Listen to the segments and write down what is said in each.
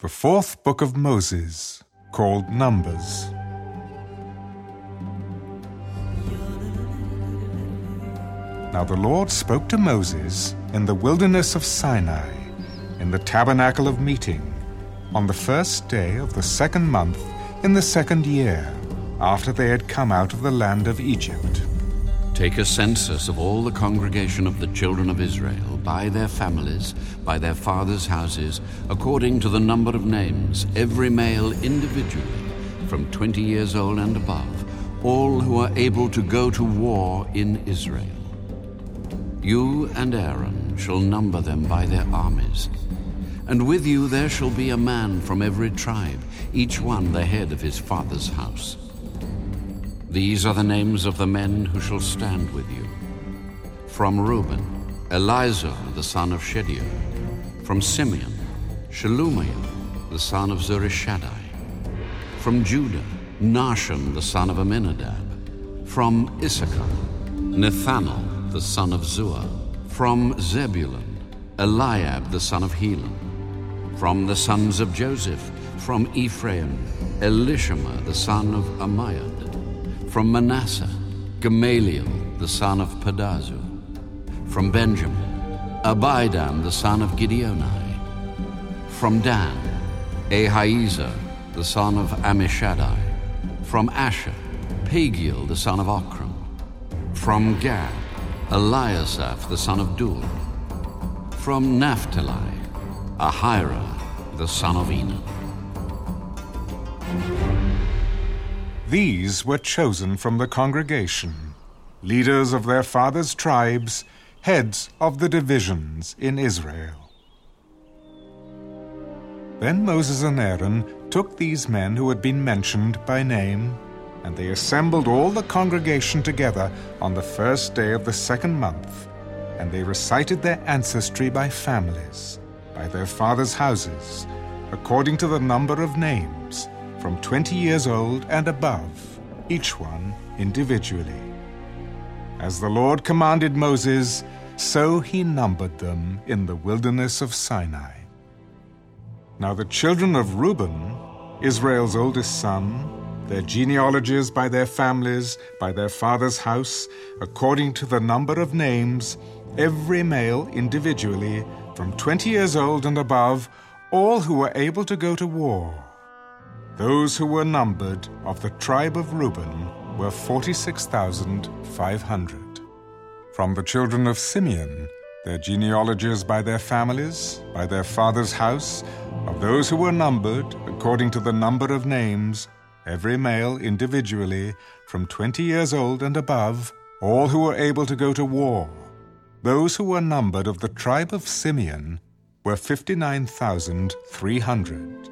The fourth book of Moses, called Numbers. Now the Lord spoke to Moses in the wilderness of Sinai, in the tabernacle of meeting, on the first day of the second month in the second year, after they had come out of the land of Egypt. Take a census of all the congregation of the children of Israel, by their families, by their fathers' houses, according to the number of names, every male individually, from twenty years old and above, all who are able to go to war in Israel. You and Aaron shall number them by their armies. And with you there shall be a man from every tribe, each one the head of his father's house. These are the names of the men who shall stand with you. From Reuben, Elizur the son of Shedeur. From Simeon, Shelumiel the son of Zurishaddai. From Judah, Nahshon the son of Amminadab. From Issachar, Nethanel the son of Zuar. From Zebulun, Eliab the son of Helon. From the sons of Joseph, from Ephraim, Elishama the son of Ammihud. From Manasseh, Gamaliel the son of Pedahzur. From Benjamin, Abidan the son of Gideoni. From Dan, Ahiezer the son of Ammishaddai. From Asher, Pagiel the son of Ocran. From Gad, Eliasaph the son of Deuel. From Naphtali, Ahira the son of Enan. These were chosen from the congregation, leaders of their fathers' tribes, heads of the divisions in Israel. Then Moses and Aaron took these men who had been mentioned by name, and they assembled all the congregation together on the first day of the second month, and they recited their ancestry by families, by their fathers' houses, according to the number of names from 20 years old and above, each one individually. As the Lord commanded Moses, so he numbered them in the wilderness of Sinai. Now the children of Reuben, Israel's oldest son, their genealogies by their families, by their father's house, according to the number of names, every male individually, from 20 years old and above, all who were able to go to war. Those who were numbered of the tribe of Reuben were 46,500. From the children of Simeon, their genealogies by their families, by their father's house, of those who were numbered, according to the number of names, every male individually, from 20 years old and above, all who were able to go to war. Those who were numbered of the tribe of Simeon were 59,300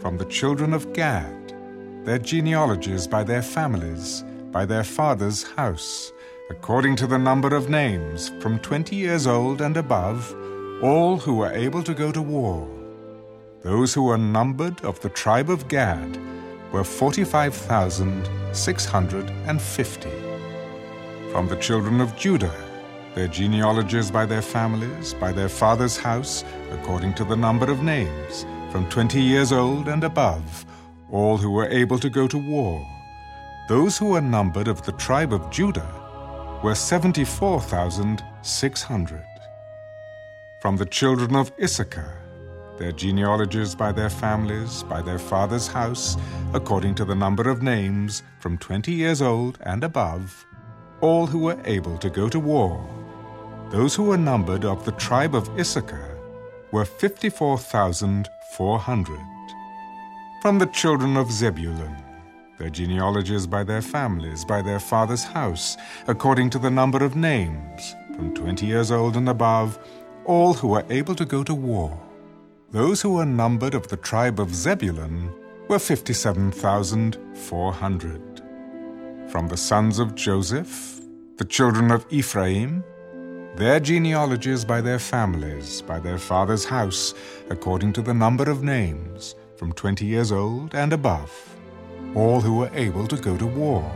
from the children of Gad, their genealogies by their families, by their father's house, according to the number of names, from twenty years old and above, all who were able to go to war. Those who were numbered of the tribe of Gad were 45,650. From the children of Judah, their genealogies by their families, by their father's house, according to the number of names, from 20 years old and above, all who were able to go to war. Those who were numbered of the tribe of Judah were 74,600. From the children of Issachar, their genealogies by their families, by their father's house, according to the number of names, from 20 years old and above, all who were able to go to war. Those who were numbered of the tribe of Issachar were 54,400. From the children of Zebulun, their genealogies by their families, by their father's house, according to the number of names, from 20 years old and above, all who were able to go to war. Those who were numbered of the tribe of Zebulun were 57,400. From the sons of Joseph, the children of Ephraim, their genealogies by their families, by their father's house, according to the number of names, from twenty years old and above, all who were able to go to war.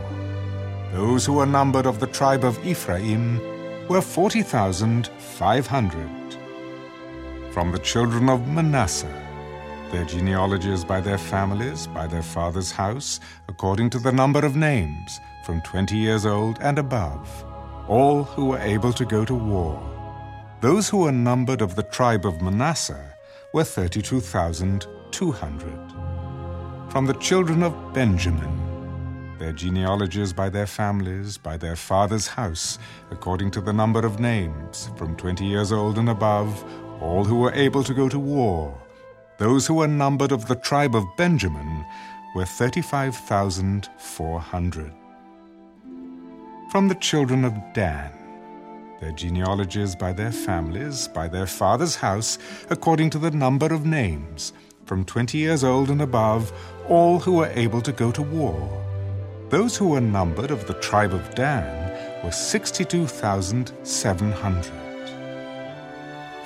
Those who were numbered of the tribe of Ephraim were 40,500. From the children of Manasseh, their genealogies by their families, by their father's house, according to the number of names, from twenty years old and above, all who were able to go to war. Those who were numbered of the tribe of Manasseh were 32,200. From the children of Benjamin, their genealogies by their families, by their father's house, according to the number of names, from twenty years old and above, all who were able to go to war. Those who were numbered of the tribe of Benjamin were 35,400. From the children of Dan, their genealogies by their families, by their father's house, according to the number of names, from twenty years old and above, all who were able to go to war. Those who were numbered of the tribe of Dan were 62,700.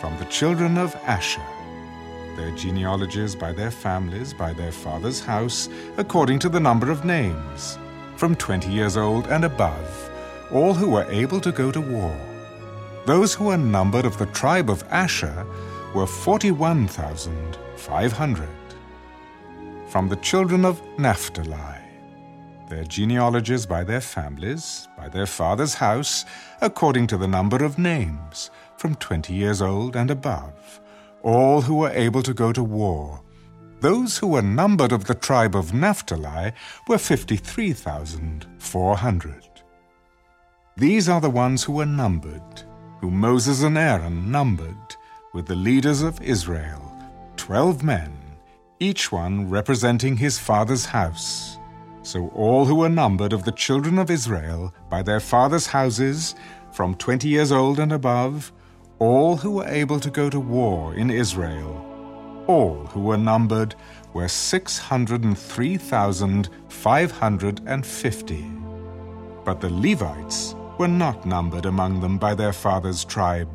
From the children of Asher, their genealogies by their families, by their father's house, according to the number of names, from twenty years old and above, all who were able to go to war. Those who were numbered of the tribe of Asher were 41,500. From the children of Naphtali, their genealogies by their families, by their father's house, according to the number of names, from twenty years old and above, all who were able to go to war. Those who were numbered of the tribe of Naphtali were 53,400. These are the ones who were numbered, whom Moses and Aaron numbered, with the leaders of Israel, twelve men, each one representing his father's house. So all who were numbered of the children of Israel by their fathers' houses, from twenty years old and above, all who were able to go to war in Israel, all who were numbered were 603,550. But the Levites were not numbered among them by their father's tribe,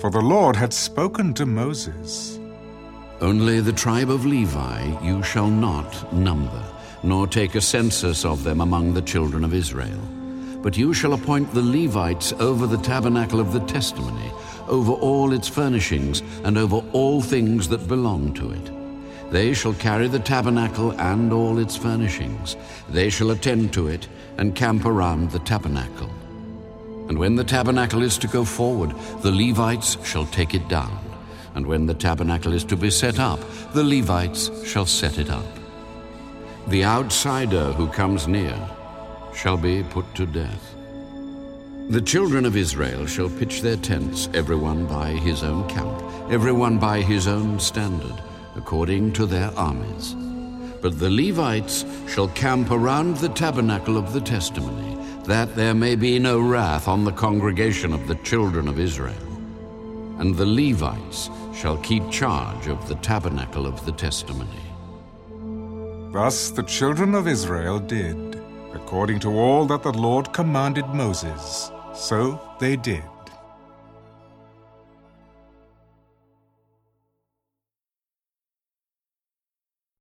for the Lord had spoken to Moses. Only the tribe of Levi you shall not number nor take a census of them among the children of Israel. But you shall appoint the Levites over the tabernacle of the testimony, over all its furnishings, and over all things that belong to it. They shall carry the tabernacle and all its furnishings. They shall attend to it and camp around the tabernacle. And when the tabernacle is to go forward, the Levites shall take it down. And when the tabernacle is to be set up, the Levites shall set it up. The outsider who comes near shall be put to death. The children of Israel shall pitch their tents, everyone by his own camp, everyone by his own standard, according to their armies. But the Levites shall camp around the tabernacle of the testimony, that there may be no wrath on the congregation of the children of Israel. And the Levites shall keep charge of the tabernacle of the testimony. Thus the children of Israel did, according to all that the Lord commanded Moses, so they did.